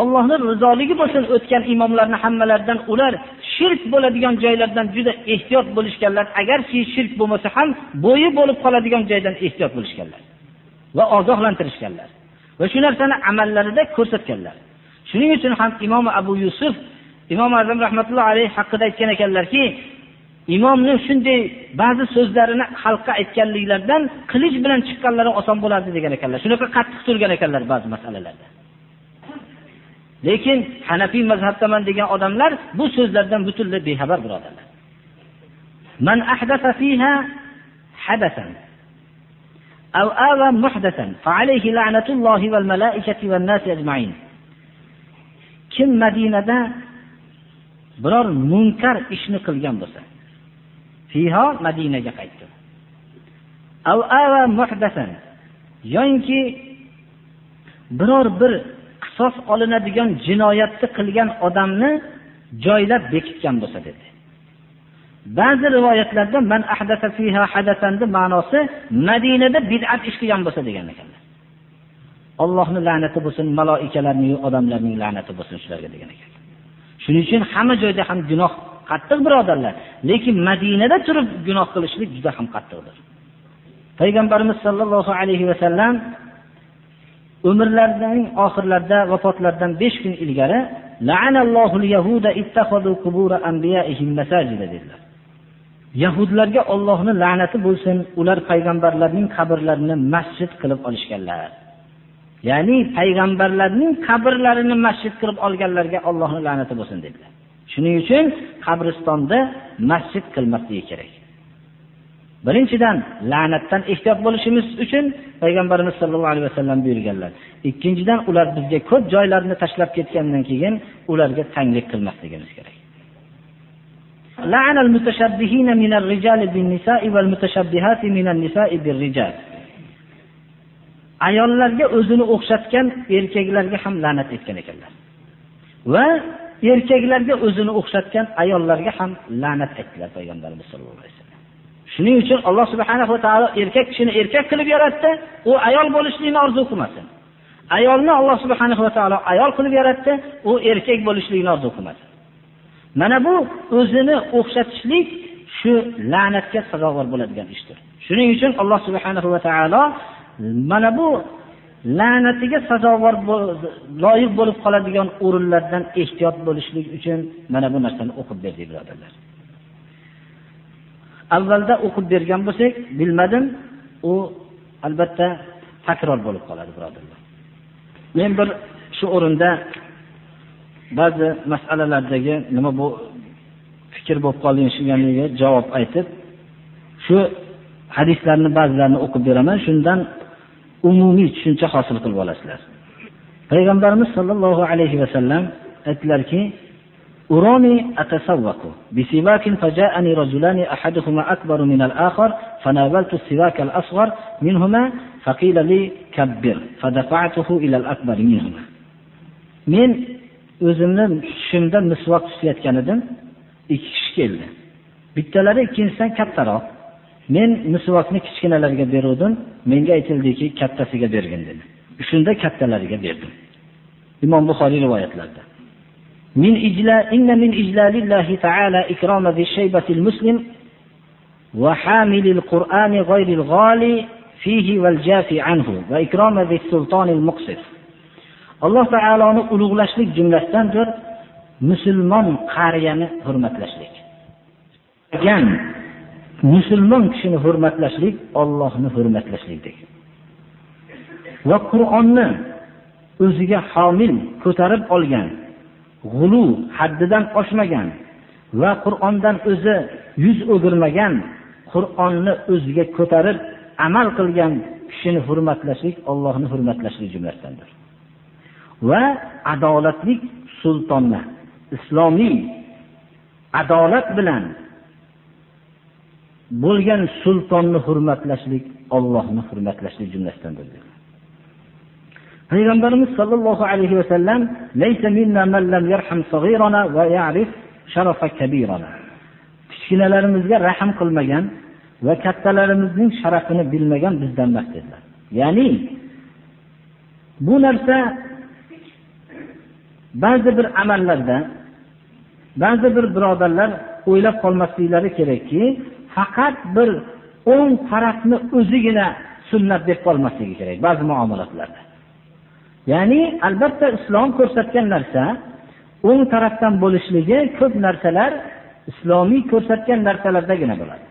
A: ollohni rizoligi bo'lsin o'tgan imomlarni hammalaridan ular shirk bo'ladigan joylardan juda ehtiyot bo'lishganlar. Agarki shirk bo'lmasa ham bo'yi bo'lib qoladigan joydan ehtiyot bo'lishganlar va ogohlantirishganlar va shu narsani amallarida ko'rsatganlar. Shuning uchun ham imom abu yusuf imom azam rahmatullohi alayhi haqida aytgan ekanlarki imomni shunday ba'zi so'zlarini xalqqa aytganliklaridan qilich bilan chiqqanlari oson bo'lardi degan ekanlar shunaqa qattiq turgan ekanlar ba'zi masalalarda lekin hanafiy mazhabdaman degan odamlar bu so'zlardan butunlay bexabar birodarlar man ahdasa fiha hadasan أو آوى محدثا فعليه لعنة الله والملائكة والناس أجمعين kim madinada biror munkar ishni qilgan bo'lsa fiho madinaga qaytdi. Yoinki biror bir qisos olinadigan jinoyatni qilgan odamni joylab bekitgan bo'lsa dedi. Ba'zi rivoyatlarda man ahdasa fiha hadasanni ma'nosi madinada bid'at ish qilgan bo'lsa degan ekanlar ollohni la'nati bo'lsin maloikalarning odamlarning la'nati bo'lsin shularga degan ekan. Shuning uchun hamma joyda ham gunoh qattiq birodarlar. Lekin madinada turib gunoh qilishlik juda ham qattiqdir. Payg'ambarimiz sollallohu alayhi vasallam umrlarining oxirlarida vafotlaridan besh kun ilgari dedilar. Yahudlarga ollohni la'nati bo'lsin ular payg'ambarlarning qabrlarini masjid qilib olishganlar. ya'ni payg'ambarlarning qabrlarini masjid qilib olganlarga ollohni la'nati bo'lsin dedilar shuning uchun qabristonda masjid qilmasligi kerak birinchidan la'natdan ehtiyot bo'lishimiz uchun payg'ambarimiz sollallohu alayhi vasallam buyurganlar ikkinchidan ular bizga ko'p joylarni tashlab ketgandan keyin ularga tanglik qilmasligimiz kerak لعن المتشبهين من الرجال بالنساء والمتشبهات من النساء بالرجال Ayollarga o'zini o'xshatgan erkaklarga ham la'nat etgan ekanlar. Va erkaklarga o'zini o'xshatgan ayollarga ham la'nat aytdilar payg'ambarimiz sollallohu alayhi vasallam. Shuning uchun alloh subhana va taolo erkak kishini erkak qilib yaratdi u ayol bo'lishlikni orzu qilmasin. Ayolni alloh subhana va taolo ayol qilib yaratdi u erkak bo'lishlikni orzu qilmasin. Mana bu o'zini o'xshatishlik shu la'natga sazovor bo'ladigan ishdir. Shuning uchun alloh subhana va taolo mana bu la'natiga sazovor loyiq bo'lib qoladigan o'rinlardan ehtiyot bo'lishlik uchun mana bu narsani o'qib berdik birodarlar. Avvalda o'qib bergan bo'lsak bilmadim u albatta takror bo'lib qoladi birodarlar. Men bir shu o'rinda ba'zi masalalardagi nima bu fikr bo'lib qolishganiga javob aytib shu hadislarni ba'zilarini o'qib beraman. Shundan umumiy tushuncha hosil qilib olasizlar payg'ambarimiz sollallohu alayhi vasallam aytdilarki أراني أتسوق بسواك فجاءني رجلان أحدهما أكبر من الآخر فناولت السواك الأصغر منهما فقيل لي كبر فدفعته إلى الأكبر منهما men o'zimni tushimda misvok tutayotgan edim ikki kishi keldi bittalari ikkinchisidan kattaroq men misvokni kichkinalarga beruvdim menga aytildiki kattasiga bergin dedi. Shunda kattalariga berdim. Imom buxoriy rivoyatlarida min ijla inna min ijlalillahi ta'ala ikroma bi shaybatil muslim va hamilil qur'ani ghayril ghali fihi wal jafi anhu va ikroma bi sultanil muqsit alloh taoloni ulug'lashlik jumlasidandir musulmon qariyani hurmatlashlik. Musulmon kishini hurmatlashlik Allohni hurmatlashlikdir. va qur'onni o'ziga homil ko'tarib olgan g'ulu haddidan oshmagan va qur'ondan o'zi yuz o'girmagan qur'onni o'ziga ko'tarib amal qilgan kishini hurmatlashlik Allohni hurmatlashlik jumlasidandir va adolatlik sultonni islomiy adolat bilan bo'lgan sultonni hurmatlashlik ollohni hurmatlashlik jumlasidandir payg'ambarimiz sollallohu alayhi vasallam kichkinalarimizga rahm qilmagan va kattalarimizning sharafini bilmagan bizdan emas dedilar. Ya'ni bu narsa ba'zi bir amallarda ba'zi bir birodarlar o'ylab qolmasliklari kerakki faqat bir o'ng tarafni o'zigina sunnat deb qolmasligi kerak ba'zi muomalatlarda. Ya'ni albatta islom ko'rsatgan narsa o'ng tarafdan bo'lishligi ko'p narsalar islomiy ko'rsatgan narsalardagina bo'ladi.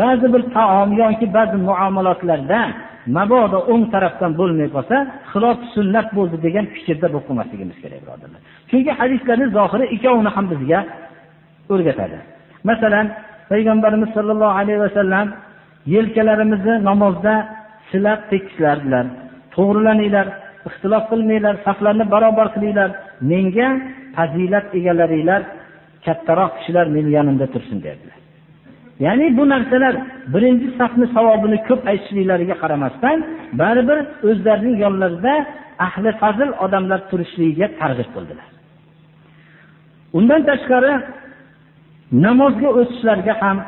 A: Ba'zi bir taom yoki ba'zi muomalotlarda mabodo o'ng tarafdan bo'lmay qolsa xilof sunnat bo'ldi degan fikrda bo'lib qolmasligimiz kerak birodarlar. Chunki hadislarni zohiri ikkovini ham bizga o'rgatadi. Masalan payg'ambarimiz sollallohu alayhi vasallam yelkalarimizni namozda silab tekislardilar to'g'rilaninglar ixtilof qilmanglar saflarni barobar qilinglar. Menga fazilat egalaringlar kattaroq kishilar meni yonimda tursin derdilar. Ya'ni bu narsalar birinchi safni savobini ko'p aytishliklariga qaramasdan baribir o'zlarining yonlarida ahli fazil odamlar turishligiga targ'ib qildilar. Undan tashqari namozga o'tishlarga ham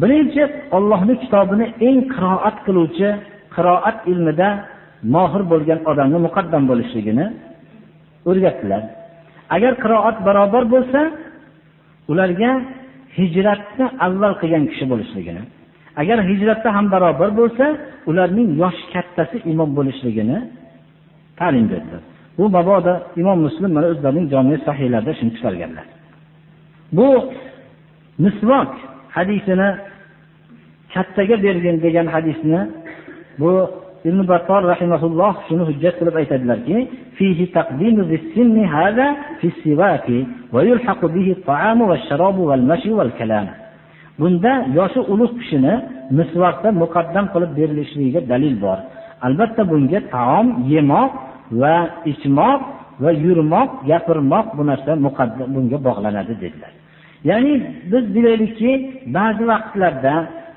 A: birinchi Allohning kitobini eng qiroat qiluvchi qiroat ilmida mohir bo'lgan odamni muqaddam bo'lishligini o'rgatdilar. Agar qiroat barobar bo'lsa ularga hijratni avval qilgan kishi bo'lishligini agar hijratda ham barobar bo'lsa ularning yoshi kattasi imom bo'lishligini ta'lim berdilar. Bu mabodo imom muslim mana o'zlarining jami sahihlarida shuni chiqarganlar. bu misvok hadisini kattaga bergin degan hadisni bu ibn battor rahimaulloh shuni hujjat qilib aytadilarki bunda yoshi ulug' kishini misvoqda muqaddam qilib berilishligiga dalil bor. Albatta bunga taom yemoq va ichmoq va yurmoq gapirmoq bu narsa muqaddam bunga bog'lanadi dedilar. Ya'ni biz bilaylikki ba'zi vaqtlarda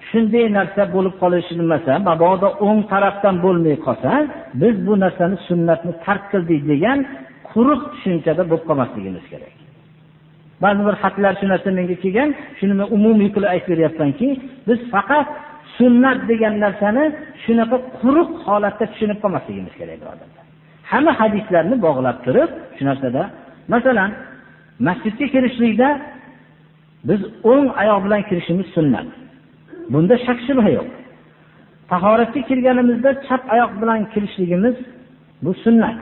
A: shunday narsa bo'lib qolishi nimasa mabodo o'ng tarafdan bo'lmay qolsa biz bu narsani sunnatni tark qildik degan quruq tushunchada bo'lib qolmasligimiz kerak. Ba'zi bir xatlar shu narsa menga kelgan shuni men umumiy qilib aytib beryapmanki biz faqat sunnat degan narsani shunaqa quruq holatda tushunib qolmasligimiz kerak birodarlar hamma hadislarni bog'lab turib shu narsada masalan masjidga kirishlikda biz o'ng oyoq bilan kirishimiz sunnat. Bunda shak shubha yo'q. Tahoratga kirganimizda chap oyoq bilan kirishligimiz bu sunnat.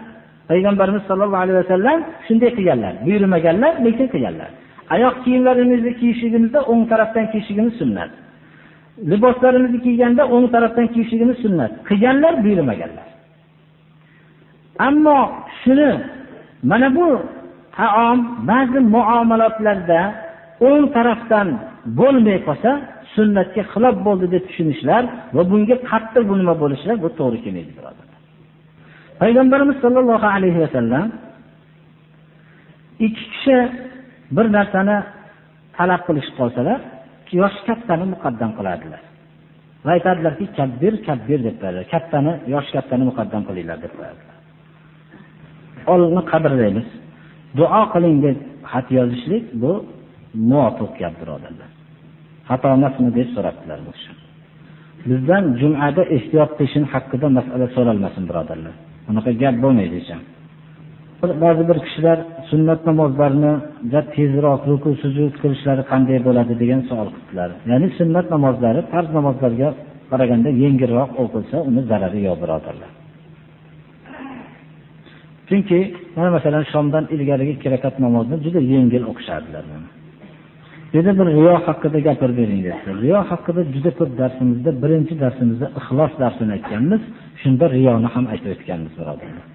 A: Payg'ambarimiz sollallohu alayhi vasallam shunday qilganlar buyurmaganlar lekin qilganlar. Oyoq kiyimlarimizni kiyishligimizda o'ng tarafdan kiyishligimiz sunnat. Liboslarimizni kiyganda o'ng tarafdan kiyishligimiz sunnat. Qilganlar buyurmaganlar. Ammo shuni mana bu taom ba'zi muomalatlarda o'ng tarafdan bo'lmay qolsa sunnatga xilof bo'ldi deb tushunishlar va bunga qattiq bu nima bo'lishlar bu to'g'ri kelmaydi birodarlar payg'ambarimiz sollallohu alayhi vasallam ikki kishi bir narsani talab qilishib qolsalar yoshi kattani muqaddam qiladilar va aytadilarki kabbir kabbir deb qo'yadilar kattani yoshi kattani muqaddam qilinglar deb qo'yadilar olni qadrlaymiz duo qiling deb xat yozishlik bu muvofiq gap birodarlar. Xato emasmi deb so'rabdilar bu kishi. Bizdan jumada ehtiyot qilishini haqida masala so'ralmasin birodarlar. Unaqa gap bo'lmaydi hech ba'zi bir kishilar sunnat namozlarini tezroq ruku sujud qilishlari qanday bo'ladi degan savol qildilar. Ya'ni sunnat namozlari farz namozlarga qaraganda yengilroq o'qilsa uni zarari yo'q birodarlar. Chunki mana masalan shomdan ilgarigi ikki rakat namozni juda yengil o'qishardilar. Dedi bir riyo haqida gapirib bering dedilar riyo haqida juda ko'p darsimizda birinchi darsimizda ixlos darsini aytganmiz. Shunda riyoni ham aytib o'tganmiz birodarlar.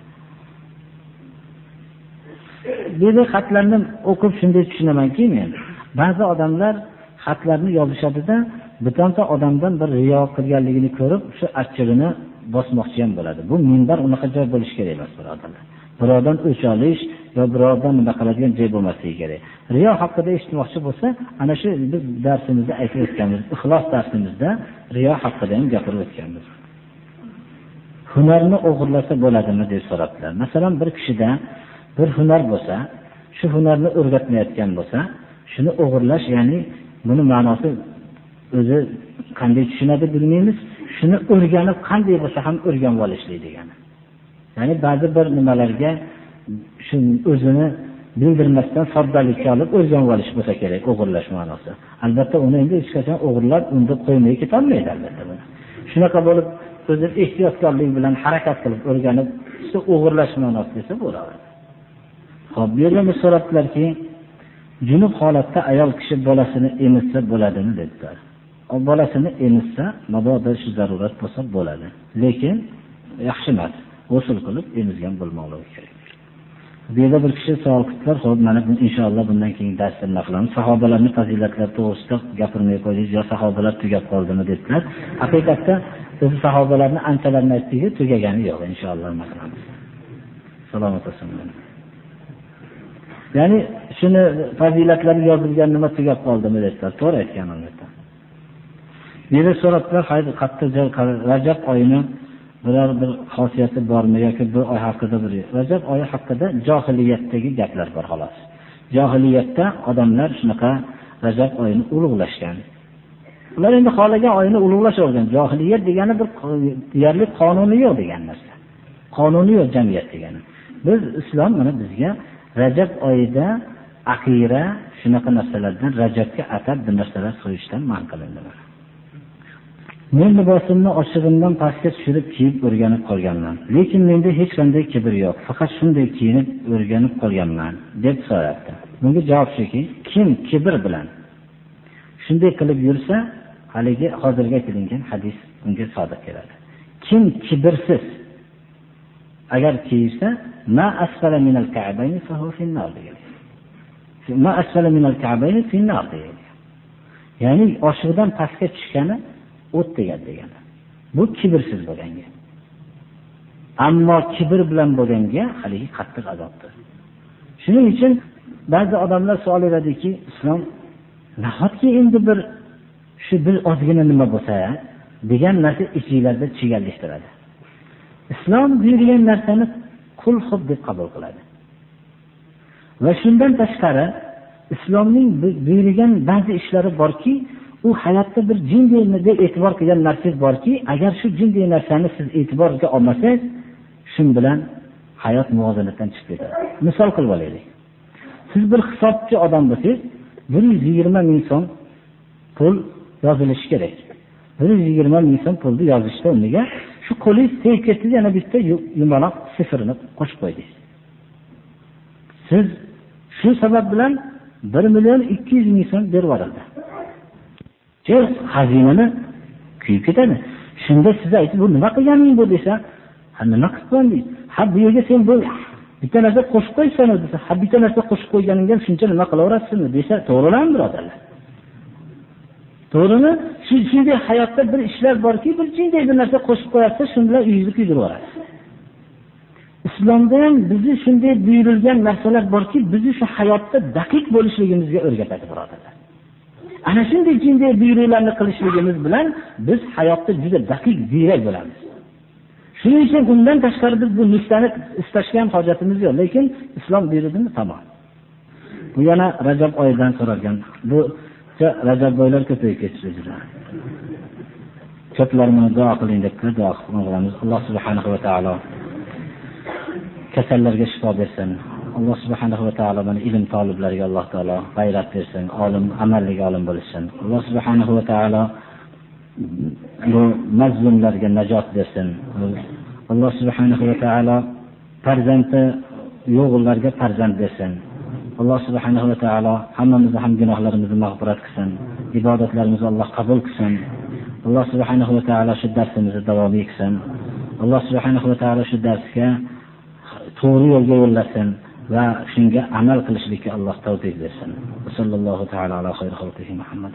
A: Dedi xatlarni o'qib shunday tushunamanki men ba'zi odamlar xatlarni yozishadida bironta odamdan bir riyo qilganligini ko'rib shu achchig'ini bosmoqchi ham bo'ladi. Bu minbar unaqa joy bo'lishi kerak emas birodarlar. Birovdan o'ch olish va birovdan nima qiladigan joy bo'lmasligi kerak. Riyo haqida eshitmoqchi bo'lsa ana shu biz darsimizda aytib o'tganmiz ixlos darsimizda riyo haqida ham gapirib o'tganmiz. Hunarni o'g'irlasa bo'ladimi deb so'rabdilar. Masalan bir kishida bir hunar bo'lsa shu hunarni o'rgatmayotgan bo'lsa shuni o'g'irlash ya'ni buni ma'nosi o'zi qanday tushunadi bilmaymiz. Shuni o'rganib qanday bo'lsa ham o'rganib olishlik degani. Ya'ni ba'zi bir nimalarga shuning o'zini bildirmasdan soddalikka olib o'rganib olish bo'lsa kerak o'g'irlash ma'nosi. Albatta uni endi hech qachon o'g'irlab undab qo'ymay ketolmaydi albatta shunaqa bo'lib o'zi ehtiyotkorlik bilan harakat qilib o'rganib o'g'irlash ma'nosi desa bo'ladi ho'p bu yerda so'rabdilarki junub holatda ayol kishi bolasini emizsa bo'ladimi dedilar. Bolasini emizsa mabodo shu zarurat bo'lsa bo'ladi. Lekin yaxshi emas g'usul qilib emizgan bo'lmoqligi kerak. Bu yerda bir kishi savol qildilar ho'p mana inshaalloh bundan keyin darsda nima qilamiz sahobalarni fazilatlari to'g'risida gapirmay qo'ydingiz yo sahobalar tugab qoldimi debdilar haqiqatda biz sahobalarni anchalarini aytdikku tugagani yo'q inshaalloh nima qilamiz salomat bo'lsin ya'ni shuni fazilatlari yozilgan nima tugab qoldimi dedilar. To'g'ri aytgan albatta. Meni so'rabdilar rajab oyini biror bir xosiyati bormi yoki bu oy haqida bir rajab oyi haqida johiliyatdagi gaplar bor xolos. Johiliyatda odamlar shunaqa rajab oyini ulug'lashgan. Ular endi xohlagan oyini ulug'lashavergan. Johiliyat degani bir deyarli qonuni yo'q degan narsa. Qonuni yo'q jamiyat degani. Biz islom mana bizga rajab oyida aqira shunaqa narsalardan rajabga atab bir narsalar so'yishdan man qilindi men libosimni ochig'imdan pastga tushirib kiyib o'rganib qolganman. Lekin menda hech qanday kibr yo'q. Faqat shunday kiyinib o'rganib qolganman deb so'rabdi bunga javob shuki kim kibr bilan shunday qilib yursa haligi hozirga aytilingan hadis unga sodiq keladi. Kim kibrsiz agar kiysa ma asfala minal ka'bayni fa huwa finnar degan. Ma asfala ka'bayni ya'ni oshiqdan pastga tushgani o't tegadi degani bu kibrsiz bo'lganga. Ammo kibr bilan bo'lganga haligi qattiq azobdir. Shuning uchun ba'zi odamlar savol beradiki islom nahotki endi bir shu bir ozgina nima bo'lsa degan narsa ichinglarda chigallashtiradi. Islom buyurgan narsani qul xub deb qabul qiladi. Va shundan tashqari islomning buyurgan ba'zi ishlari borki u hayotda bir jinday deb e'tibor qilgan narsangiz borki agar shu jinday narsani siz e'tiborga olmasangiz shu bilan hayot muvozanatdan chiqib ketadi. Misol qilib olaylik. Siz bir hisobchi odam bo'lsangiz bir yuz yigirma ming so'm pul yozilishi kerak. Bir yuz yigirma ming so'm pulni yozishda o'rniga shu qo'lingiz tegib ketdi yana bitta yumaloq sifrni qo'shib qo'ydingiz siz shu sabab bilan bir million ikki yuz ming so'm berib yuborildi. Xazinani kuyib ketadi. Shunda siz aytib bu nima qilganing bu? desa ha nima qilibman deydi. Ha bu yerga sen bu bitta narsa qo'shib qo'ysan desa ha bitta narsa qo'shib qo'yganingga shuncha nima qilaverasizmi desa to'g'rilan birodarlar? To'g'rimi? Shu shunday hayotda bir ishlar borki bir jinday bir narsa qo'shib qo'yasiz shu bilan uyingizni kuydirib yuborasiz islomda ham bizni shunday buyurilgan narsalar borki bizni shu hayotda daqiq bo'lishligimizga o'rgatadi birodarlar. Ana shunday jinday buyruqlarni qilishligimiz bilan biz hayotda juda daqiq ziyrak bo'lamiz. Shuning uchun undan tashqari biz bu nuqtani istashga ham hojatimiz yo'q lekin islom buyurdimi tamom. Bu yana rajab oyidan so'ralgan. Bu rajab boylar ko'payib ketdi juda. Ko'plar mana duo qiling deb duo qilamiz alloh subhanahu va taolo kasallarga shifo bersin. Alloh subhanahu va taolo mana ilm toliblariga alloh taolo g'ayrat bersin olim amalliga olim bo'lishsin alloh subhanahu va taolo bu mazlumlarga najot bersin. Alloh subhanahu va taolo farzandi yo'g'illarga farzand bersin. Alloh subhanahu va taolo hammamizni ham gunohlarimizni mag'firat qilsin. Ibodatlarimizni alloh qabul qilsin. Alloh subhanahu va taolo shu darsimizni davomiy qilsin. Alloh subhanahu va taolo shu darsga to'g'ri yo'lga yo'llasin. Va shunga amal qilishlikka alloh tavfiq bersin. Sallallohu taala ala xayri xalqihi muhammad